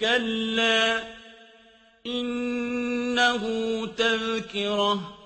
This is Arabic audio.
كَلَّا إِنَّهُ تَذْكِرَةٌ